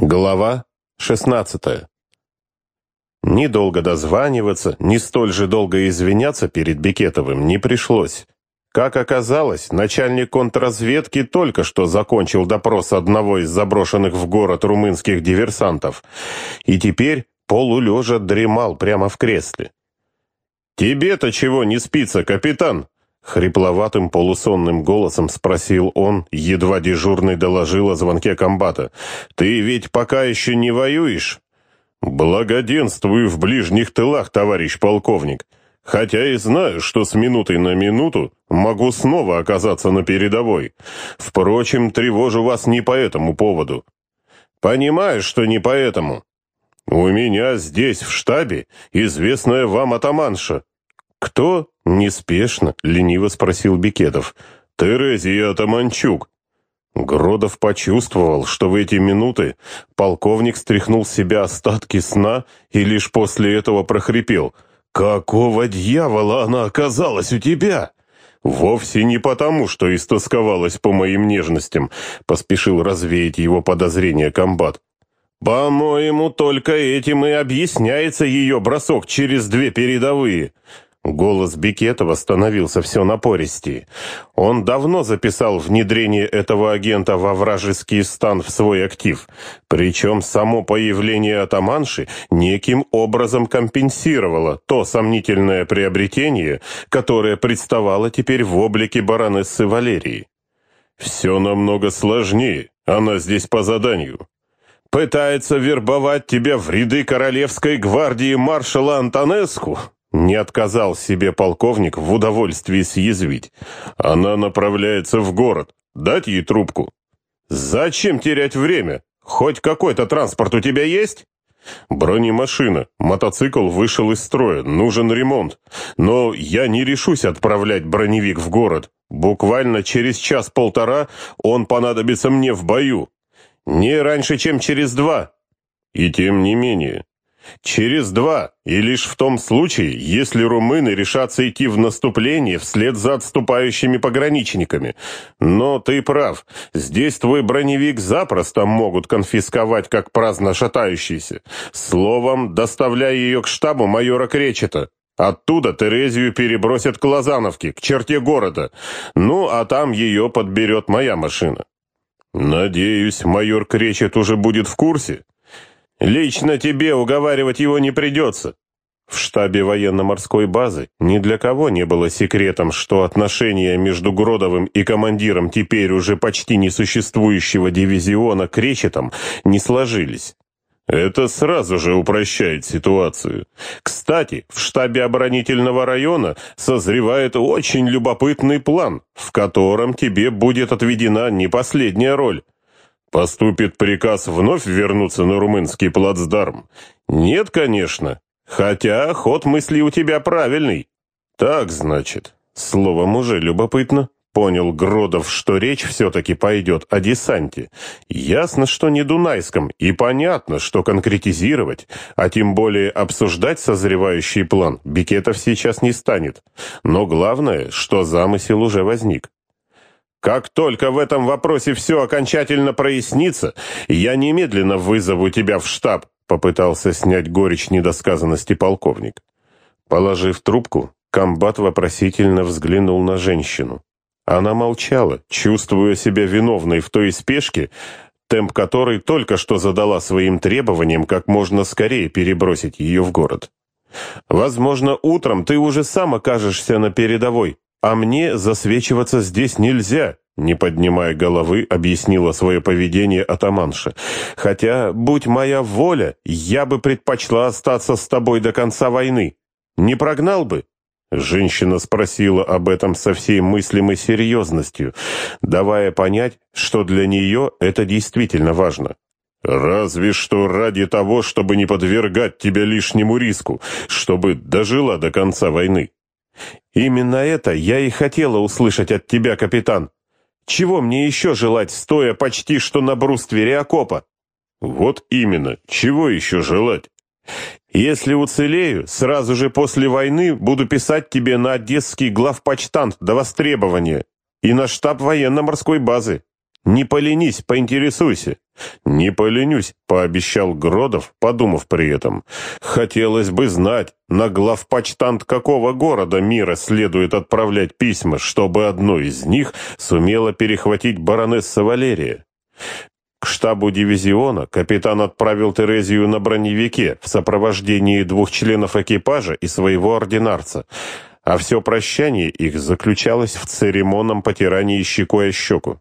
Глава 16 Ни долго дозваниваться, ни столь же долго извиняться перед Бекетовым не пришлось. Как оказалось, начальник контрразведки только что закончил допрос одного из заброшенных в город румынских диверсантов, и теперь полулежа дремал прямо в кресле. «Тебе-то чего не спится, капитан?» Хрипловатым полусонным голосом спросил он, едва дежурный доложил о звонке комбата. «Ты ведь пока еще не воюешь?» «Благоденствую в ближних тылах, товарищ полковник. Хотя и знаю, что с минуты на минуту могу снова оказаться на передовой. Впрочем, тревожу вас не по этому поводу». «Понимаю, что не поэтому. У меня здесь, в штабе, известная вам атаманша, «Кто?» — неспешно, лениво спросил Бекетов. «Терезия Атаманчук». Гродов почувствовал, что в эти минуты полковник стряхнул с себя остатки сна и лишь после этого прохрипел. «Какого дьявола она оказалась у тебя?» «Вовсе не потому, что истосковалась по моим нежностям», — поспешил развеять его подозрения комбат. «По-моему, только этим и объясняется ее бросок через две передовые». Голос Бекетова становился все напористее. Он давно записал внедрение этого агента во вражеский стан в свой актив, причем само появление атаманши неким образом компенсировало то сомнительное приобретение, которое представало теперь в облике баронессы Валерии. «Все намного сложнее, она здесь по заданию», пытается вербовать тебя в ряды королевской гвардии маршала Антонеску, не отказал себе полковник в удовольствии съязвить. Она направляется в город. Дать ей трубку? Зачем терять время? Хоть какой-то транспорт у тебя есть? Бронемашина. Мотоцикл вышел из строя. Нужен ремонт. Но я не решусь отправлять броневик в город. Буквально через час-полтора он понадобится мне в бою. Не раньше, чем через два. И тем не менее, Через два, и лишь в том случае, если румыны решатся идти в наступление вслед за отступающими пограничниками. Но ты прав, здесь твой броневик запросто могут конфисковать, как праздно шатающийся. Словом, доставляй ее к штабу майора Кречета. Оттуда Терезию перебросят к Лозановке, к черте города. Ну, а там ее подберет моя машина. Надеюсь, майор Кречет уже будет в курсе? Лично тебе уговаривать его не придется. В штабе военно-морской базы ни для кого не было секретом, что отношения между Гродовым и командиром теперь уже почти несуществующего дивизиона Кречетом не сложились. Это сразу же упрощает ситуацию. Кстати, в штабе оборонительного района созревает очень любопытный план, в котором тебе будет отведена не последняя роль. Поступит приказ вновь вернуться на румынский плацдарм? Нет, конечно. Хотя ход мысли у тебя правильный. Так, значит. Словом, уже любопытно. Понял Гродов, что речь все-таки пойдет о десанте. Ясно, что не Дунайском, и понятно, что конкретизировать, а тем более обсуждать созревающий план Бикетов сейчас не станет. Но главное, что замысел уже возник. Как только в этом вопросе все окончательно прояснится, я немедленно вызову тебя в штаб, попытался снять горечь недосказанности полковник. Положив трубку, комбат вопросительно взглянул на женщину. Она молчала, чувствуя себя виновной в той спешке, темп которой только что задала своим требованиям как можно скорее перебросить ее в город. «Возможно, утром ты уже сам окажешься на передовой», «А мне засвечиваться здесь нельзя», — не поднимая головы, объяснила свое поведение атаманша. «Хотя, будь моя воля, я бы предпочла остаться с тобой до конца войны. Не прогнал бы?» Женщина спросила об этом со всей мыслимой серьезностью, давая понять, что для нее это действительно важно. «Разве что ради того, чтобы не подвергать тебя лишнему риску, чтобы дожила до конца войны». Именно это я и хотела услышать от тебя, капитан. Чего мне еще желать, стоя почти что на бруствере окопа? Вот именно, чего еще желать? Если уцелею, сразу же после войны буду писать тебе на одесский главпочтант до востребования и на штаб военно-морской базы. Не поленись, поинтересуйся». «Не поленюсь», — пообещал Гродов, подумав при этом. «Хотелось бы знать, на главпочтант какого города мира следует отправлять письма, чтобы одно из них сумела перехватить баронесса Валерия». К штабу дивизиона капитан отправил Терезию на броневике в сопровождении двух членов экипажа и своего ординарца, а все прощание их заключалось в церемонном потирании щекой о щеку.